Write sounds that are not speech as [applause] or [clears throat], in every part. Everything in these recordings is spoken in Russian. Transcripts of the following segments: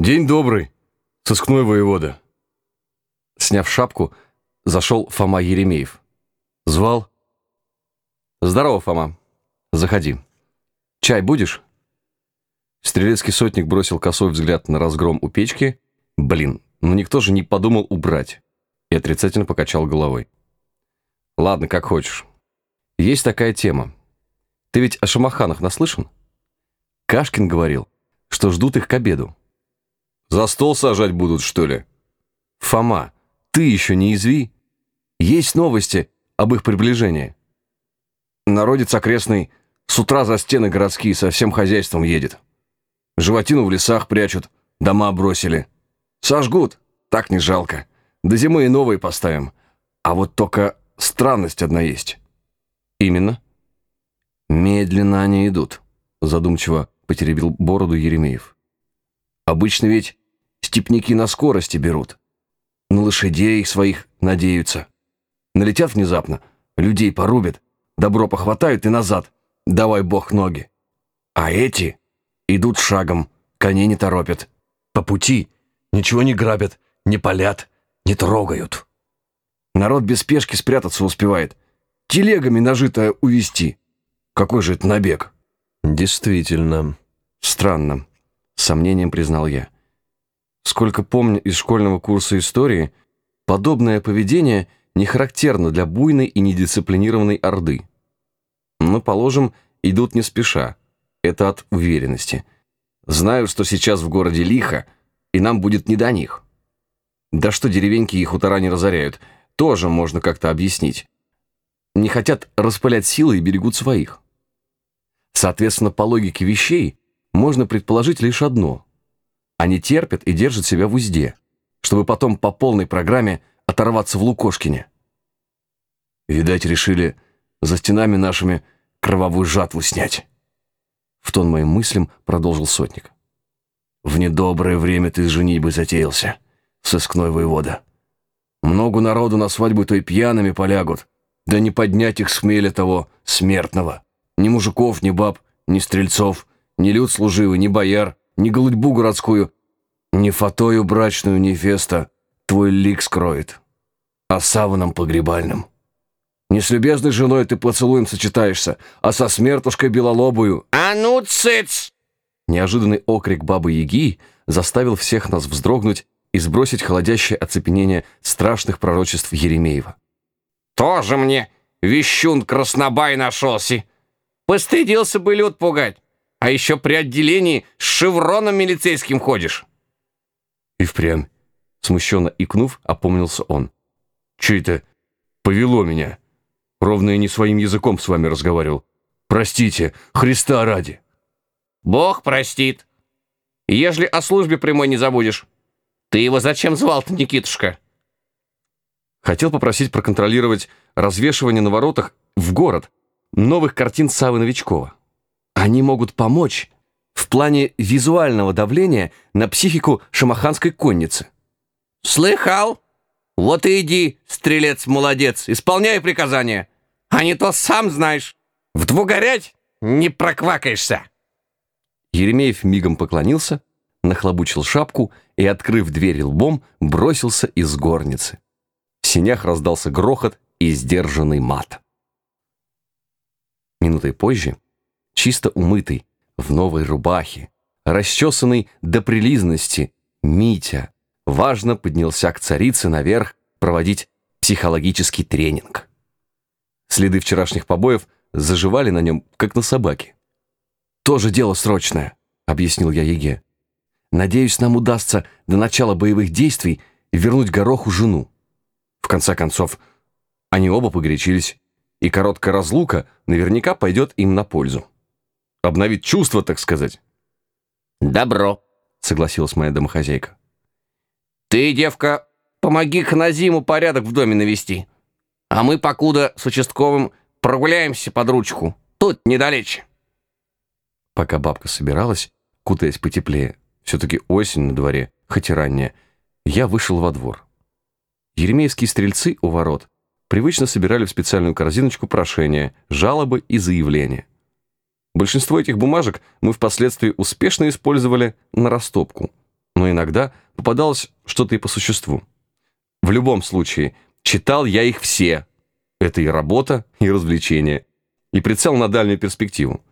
День добрый, сыскной воевода. Сняв шапку, зашел Фома Еремеев. Звал. Здорово, Фома. Заходи. Чай будешь? Стрелецкий сотник бросил косой взгляд на разгром у печки. Блин, ну никто же не подумал убрать. И отрицательно покачал головой. Ладно, как хочешь. Есть такая тема. Ты ведь о шамаханах наслышан? Кашкин говорил, что ждут их к обеду. За стол сажать будут, что ли? Фома, ты еще не изви. Есть новости об их приближении. Народец окрестный с утра за стены городские со всем хозяйством едет. Животину в лесах прячут, дома бросили. Сожгут, так не жалко. До зимы и новые поставим. А вот только странность одна есть. Именно. Медленно они идут, задумчиво потеребил бороду Еремеев. Обычно ведь степняки на скорости берут. На лошадей своих надеются. Налетят внезапно, людей порубят, добро похватают и назад. Давай бог ноги. А эти идут шагом, коней не торопят. По пути ничего не грабят, не палят, не трогают. Народ без спешки спрятаться успевает. Телегами нажитое увести. Какой же это набег? Действительно. Странно. С сомнением признал я. Сколько помню из школьного курса истории, подобное поведение не характерно для буйной и недисциплинированной орды. Но, положим, идут не спеша. Это от уверенности. Знаю, что сейчас в городе лихо, и нам будет не до них. Да что деревеньки и хутора не разоряют, тоже можно как-то объяснить. Не хотят распылять силы и берегут своих. Соответственно, по логике вещей можно предположить лишь одно. Они терпят и держат себя в узде, чтобы потом по полной программе оторваться в Лукошкине. Видать, решили за стенами нашими кровавую жатву снять. В тон моим мыслям продолжил сотник. В недоброе время ты с женитьбой затеялся, сыскной воевода. Много народу на свадьбу той пьяными полягут, да не поднять их с хмеля того смертного. Ни мужиков, ни баб, ни стрельцов, ни люд служивый, ни бояр, ни голудьбу городскую, ни фатою брачную невеста твой лик скроет, а саваном погребальным. Не с любезной женой ты поцелуем сочетаешься, а со смертушкой белолобую. «А ну, цыц!» Неожиданный окрик бабы-яги заставил всех нас вздрогнуть и сбросить холодящее оцепенение страшных пророчеств Еремеева. «Тоже мне вещун краснобай нашелся!» Постыдился бы люд пугать. А еще при отделении с шевроном милицейским ходишь. И впрямь, смущенно икнув, опомнился он. Че это повело меня? Ровно я не своим языком с вами разговаривал. Простите, Христа ради. Бог простит. Ежели о службе прямой не забудешь. Ты его зачем звал-то, Никитушка? Хотел попросить проконтролировать развешивание на воротах в город, новых картин Савы Новичкова. Они могут помочь плане визуального давления на психику шамаханской конницы. «Слыхал? Вот и иди, стрелец-молодец, исполняй приказания. А не то сам знаешь, в двугорять не проквакаешься». Еремеев мигом поклонился, нахлобучил шапку и, открыв дверь лбом, бросился из горницы. В синях раздался грохот и сдержанный мат. Минутой позже, чисто умытый, в новой рубахе, расчесанный до прилизности, Митя важно поднялся к царице наверх проводить психологический тренинг. Следы вчерашних побоев заживали на нем, как на собаке. «Тоже дело срочное», — объяснил я Еге. «Надеюсь, нам удастся до начала боевых действий вернуть Гороху жену. В конце концов, они оба погорячились и короткая разлука наверняка пойдет им на пользу. Обновить чувства, так сказать. «Добро», — согласилась моя домохозяйка. «Ты, девка, помоги-ка на зиму порядок в доме навести, а мы, покуда с участковым, прогуляемся под ручку, тут недалече». Пока бабка собиралась, кутаясь потеплее, все-таки осень на дворе, хоть и ранняя, я вышел во двор. Еремеевские стрельцы у ворот привычно собирали в специальную корзиночку прошения, жалобы и заявления. Большинство этих бумажек мы впоследствии успешно использовали на растопку. но иногда попадалось что-то и по существу. В любом случае, читал я их все. Это и работа, и развлечение, и прицел на дальнюю перспективу.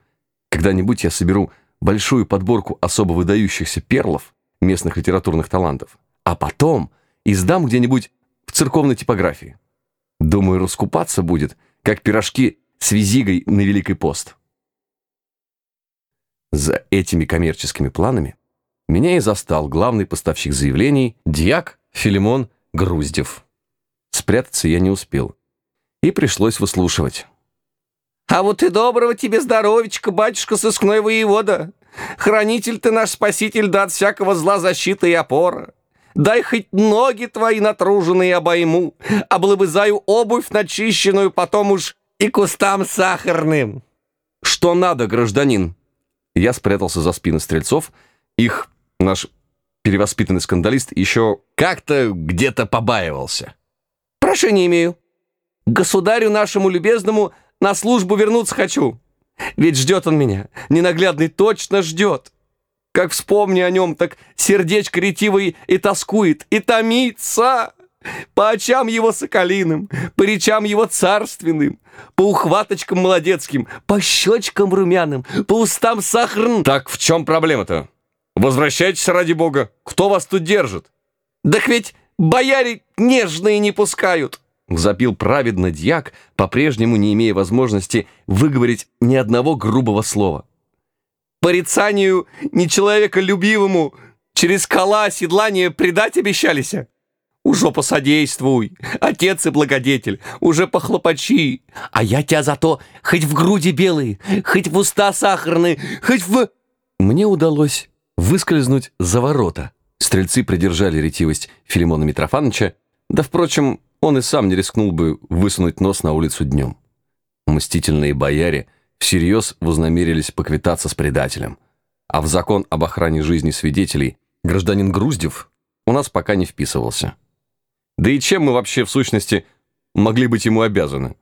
Когда-нибудь я соберу большую подборку особо выдающихся перлов местных литературных талантов, а потом издам где-нибудь в церковной типографии. Думаю, раскупаться будет, как пирожки с визигой на Великий пост. За этими коммерческими планами меня и застал главный поставщик заявлений Дьяк Филимон Груздев. Спрятаться я не успел. И пришлось выслушивать. «А вот и доброго тебе здоровечка, батюшка сыскной воевода! Хранитель ты наш спаситель, да от всякого зла защита и опора! Дай хоть ноги твои натруженные обойму, облобызаю обувь начищенную, потом уж и кустам сахарным!» «Что надо, гражданин?» Я спрятался за спины стрельцов. Их наш перевоспитанный скандалист еще как-то где-то побаивался. «Прошение имею. Государю нашему любезному на службу вернуться хочу. Ведь ждет он меня. Ненаглядный точно ждет. Как вспомни о нем, так сердечко ретивое и тоскует, и томится. По очам его соколиным, по речам его царственным, по ухваточкам молодецким, по щечкам румяным, по устам сахарным. Так в чем проблема-то? Возвращайтесь ради бога. Кто вас тут держит? Так ведь бояре нежные не пускают. Запил праведно дьяк, по-прежнему не имея возможности выговорить ни одного грубого слова. «Порицанию нечеловеколюбивому через кола седлание предать обещались? Уже посодействуй, отец и благодетель, уже похлопочи, а я тебя зато хоть в груди белые, хоть в уста сахарные, хоть в...» Мне удалось выскользнуть за ворота. Стрельцы придержали ретивость Филимона Митрофановича, да, впрочем, он и сам не рискнул бы высунуть нос на улицу днем. Мстительные бояре всерьез вознамерились поквитаться с предателем. А в закон об охране жизни свидетелей гражданин Груздев у нас пока не вписывался. Да и чем мы вообще в сущности могли быть ему обязаны?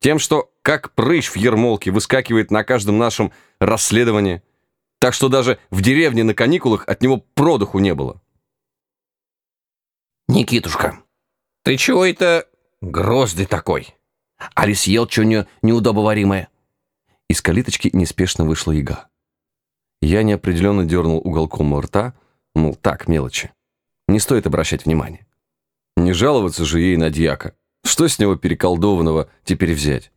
Тем, что как прыщ в ермолке выскакивает на каждом нашем расследовании, так что даже в деревне на каникулах от него продуху не было. «Никитушка, ты чего это грозный такой? Али съел что-нибудь неудобоваримое?» Из калиточки неспешно вышла яга. Я неопределенно дернул уголком рта, мол, так, мелочи. Не стоит обращать внимания. Не жаловаться же ей на дьяка. Что с него переколдованного теперь взять?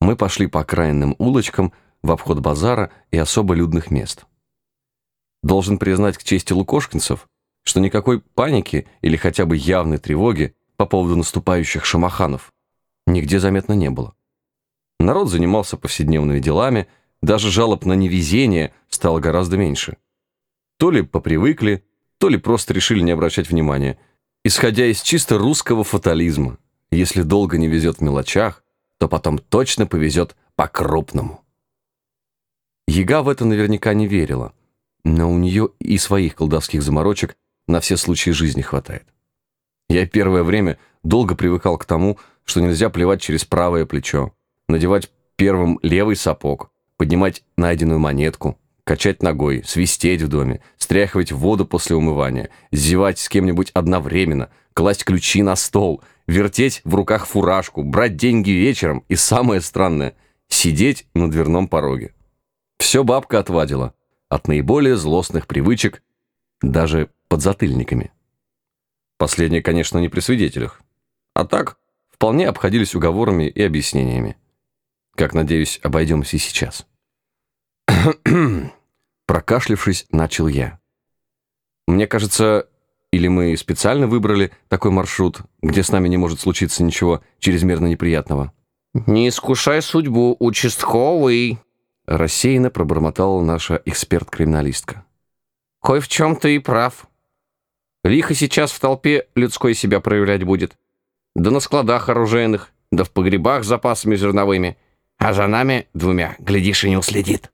Мы пошли по окраинным улочкам в обход базара и особо людных мест. Должен признать к чести лукошкинцев, что никакой паники или хотя бы явной тревоги по поводу наступающих шамаханов нигде заметно не было. Народ занимался повседневными делами, даже жалоб на невезение стало гораздо меньше. То ли попривыкли, то ли просто решили не обращать внимания, исходя из чисто русского фатализма. Если долго не везет в мелочах, то потом точно повезет по-крупному. Яга в это наверняка не верила, но у нее и своих колдовских заморочек на все случаи жизни хватает. Я первое время долго привыкал к тому, что нельзя плевать через правое плечо, надевать первым левый сапог, поднимать найденную монетку, качать ногой, свистеть в доме, стряхивать воду после умывания, зевать с кем-нибудь одновременно, класть ключи на стол, вертеть в руках фуражку, брать деньги вечером и, самое странное, сидеть на дверном пороге. Все бабка отвадила от наиболее злостных привычек, даже подзатыльниками. Последние, конечно, не при свидетелях. А так, вполне обходились уговорами и объяснениями. Как, надеюсь, обойдемся и сейчас. [clears throat] Прокашлившись, начал я. Мне кажется, или мы специально выбрали такой маршрут, где с нами не может случиться ничего чрезмерно неприятного? «Не искушай судьбу, участковый!» Рассеянно пробормотала наша эксперт-криминалистка. «Кой в чем ты и прав. Лихо сейчас в толпе людской себя проявлять будет. Да на складах оружейных, да в погребах с запасами зерновыми. А за нами двумя, глядишь, и не уследит.